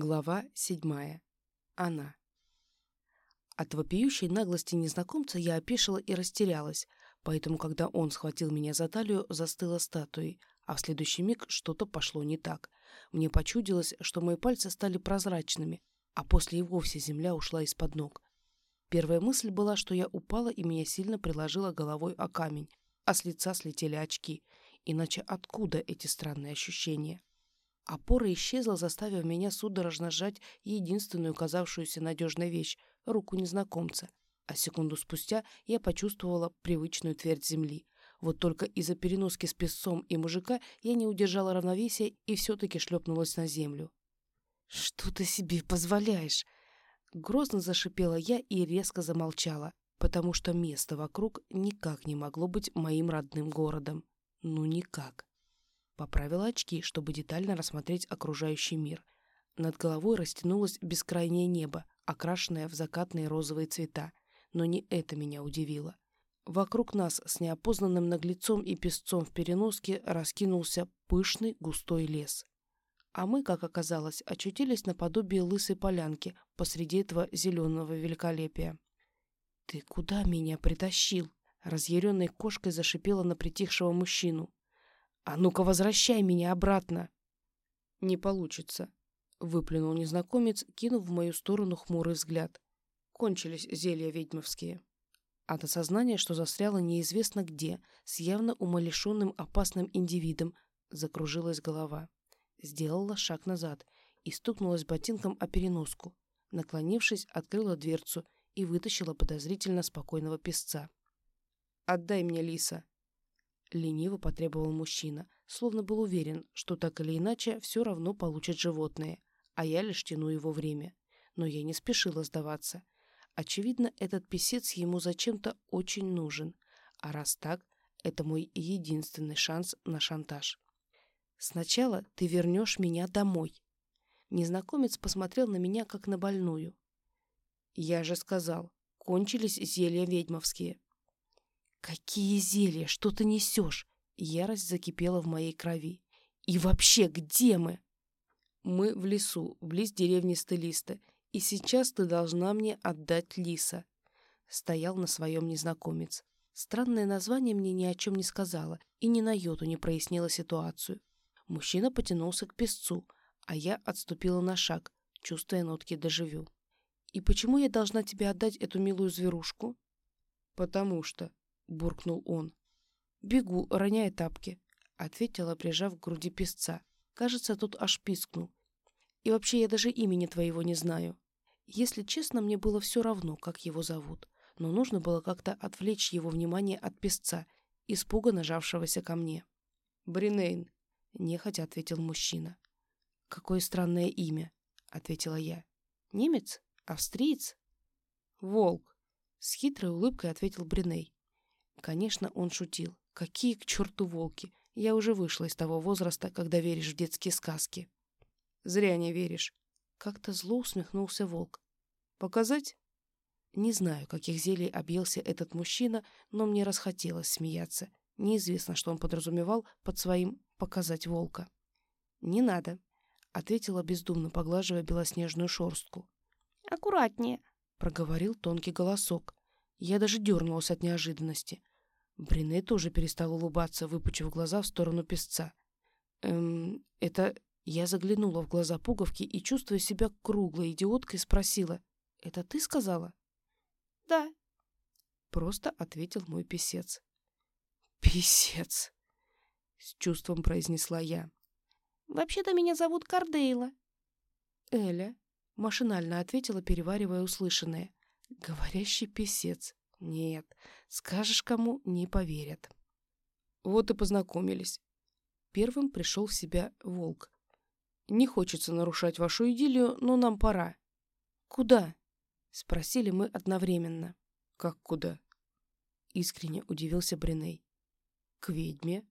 Глава седьмая. Она. От вопиющей наглости незнакомца я опешила и растерялась, поэтому, когда он схватил меня за талию, застыла статуей, а в следующий миг что-то пошло не так. Мне почудилось, что мои пальцы стали прозрачными, а после и вовсе земля ушла из-под ног. Первая мысль была, что я упала и меня сильно приложила головой о камень, а с лица слетели очки. Иначе откуда эти странные ощущения? Опора исчезла, заставив меня судорожно сжать единственную казавшуюся надежной вещь — руку незнакомца. А секунду спустя я почувствовала привычную твердь земли. Вот только из-за переноски с песцом и мужика я не удержала равновесия и все-таки шлепнулась на землю. «Что ты себе позволяешь?» Грозно зашипела я и резко замолчала, потому что место вокруг никак не могло быть моим родным городом. Ну никак. Поправила очки, чтобы детально рассмотреть окружающий мир. Над головой растянулось бескрайнее небо, окрашенное в закатные розовые цвета. Но не это меня удивило. Вокруг нас с неопознанным наглецом и песцом в переноске раскинулся пышный густой лес. А мы, как оказалось, очутились наподобие лысой полянки посреди этого зеленого великолепия. «Ты куда меня притащил?» Разъяренной кошкой зашипела на притихшего мужчину. «А ну-ка, возвращай меня обратно!» «Не получится», — выплюнул незнакомец, кинув в мою сторону хмурый взгляд. Кончились зелья ведьмовские. От осознания, что застряла неизвестно где, с явно умалишенным опасным индивидом, закружилась голова. Сделала шаг назад и стукнулась ботинком о переноску. Наклонившись, открыла дверцу и вытащила подозрительно спокойного песца. «Отдай мне лиса», Лениво потребовал мужчина, словно был уверен, что так или иначе все равно получит животное, а я лишь тяну его время. Но я не спешила сдаваться. Очевидно, этот писец ему зачем-то очень нужен, а раз так, это мой единственный шанс на шантаж. «Сначала ты вернешь меня домой». Незнакомец посмотрел на меня, как на больную. «Я же сказал, кончились зелья ведьмовские». «Какие зелья? Что ты несешь?» Ярость закипела в моей крови. «И вообще, где мы?» «Мы в лесу, близ деревни Стелиста, и сейчас ты должна мне отдать лиса», — стоял на своем незнакомец. Странное название мне ни о чем не сказала и ни на йоту не прояснило ситуацию. Мужчина потянулся к песцу, а я отступила на шаг, чувствуя нотки «доживю». «И почему я должна тебе отдать эту милую зверушку?» «Потому что», — буркнул он. «Бегу, роняя тапки», — ответила, прижав к груди песца. Кажется, тот аж пискнул. «И вообще я даже имени твоего не знаю. Если честно, мне было все равно, как его зовут, но нужно было как-то отвлечь его внимание от песца, испуганно жавшегося ко мне». «Бринейн», — нехотя ответил мужчина. «Какое странное имя», — ответила я. «Немец? Австриец?» «Волк», — с хитрой улыбкой ответил Бриней. Конечно, он шутил. Какие к черту волки? Я уже вышла из того возраста, когда веришь в детские сказки. Зря не веришь. Как-то зло усмехнулся волк. Показать? Не знаю, каких зелий объелся этот мужчина, но мне расхотелось смеяться. Неизвестно, что он подразумевал под своим «показать волка». «Не надо», — ответила бездумно, поглаживая белоснежную шорстку. «Аккуратнее», — проговорил тонкий голосок. Я даже дернулась от неожиданности. Брине тоже перестал улыбаться, выпучив глаза в сторону песца. «Эм, это...» Я заглянула в глаза пуговки и, чувствуя себя круглой идиоткой, спросила. «Это ты сказала?» «Да», — просто ответил мой писец. «Писец!» — с чувством произнесла я. «Вообще-то меня зовут Кардейла». «Эля», — машинально ответила, переваривая услышанное. «Говорящий писец. Нет, скажешь кому, не поверят. Вот и познакомились. Первым пришел в себя волк. Не хочется нарушать вашу идиллию, но нам пора. Куда? Спросили мы одновременно. Как куда? Искренне удивился Бриней. К ведьме,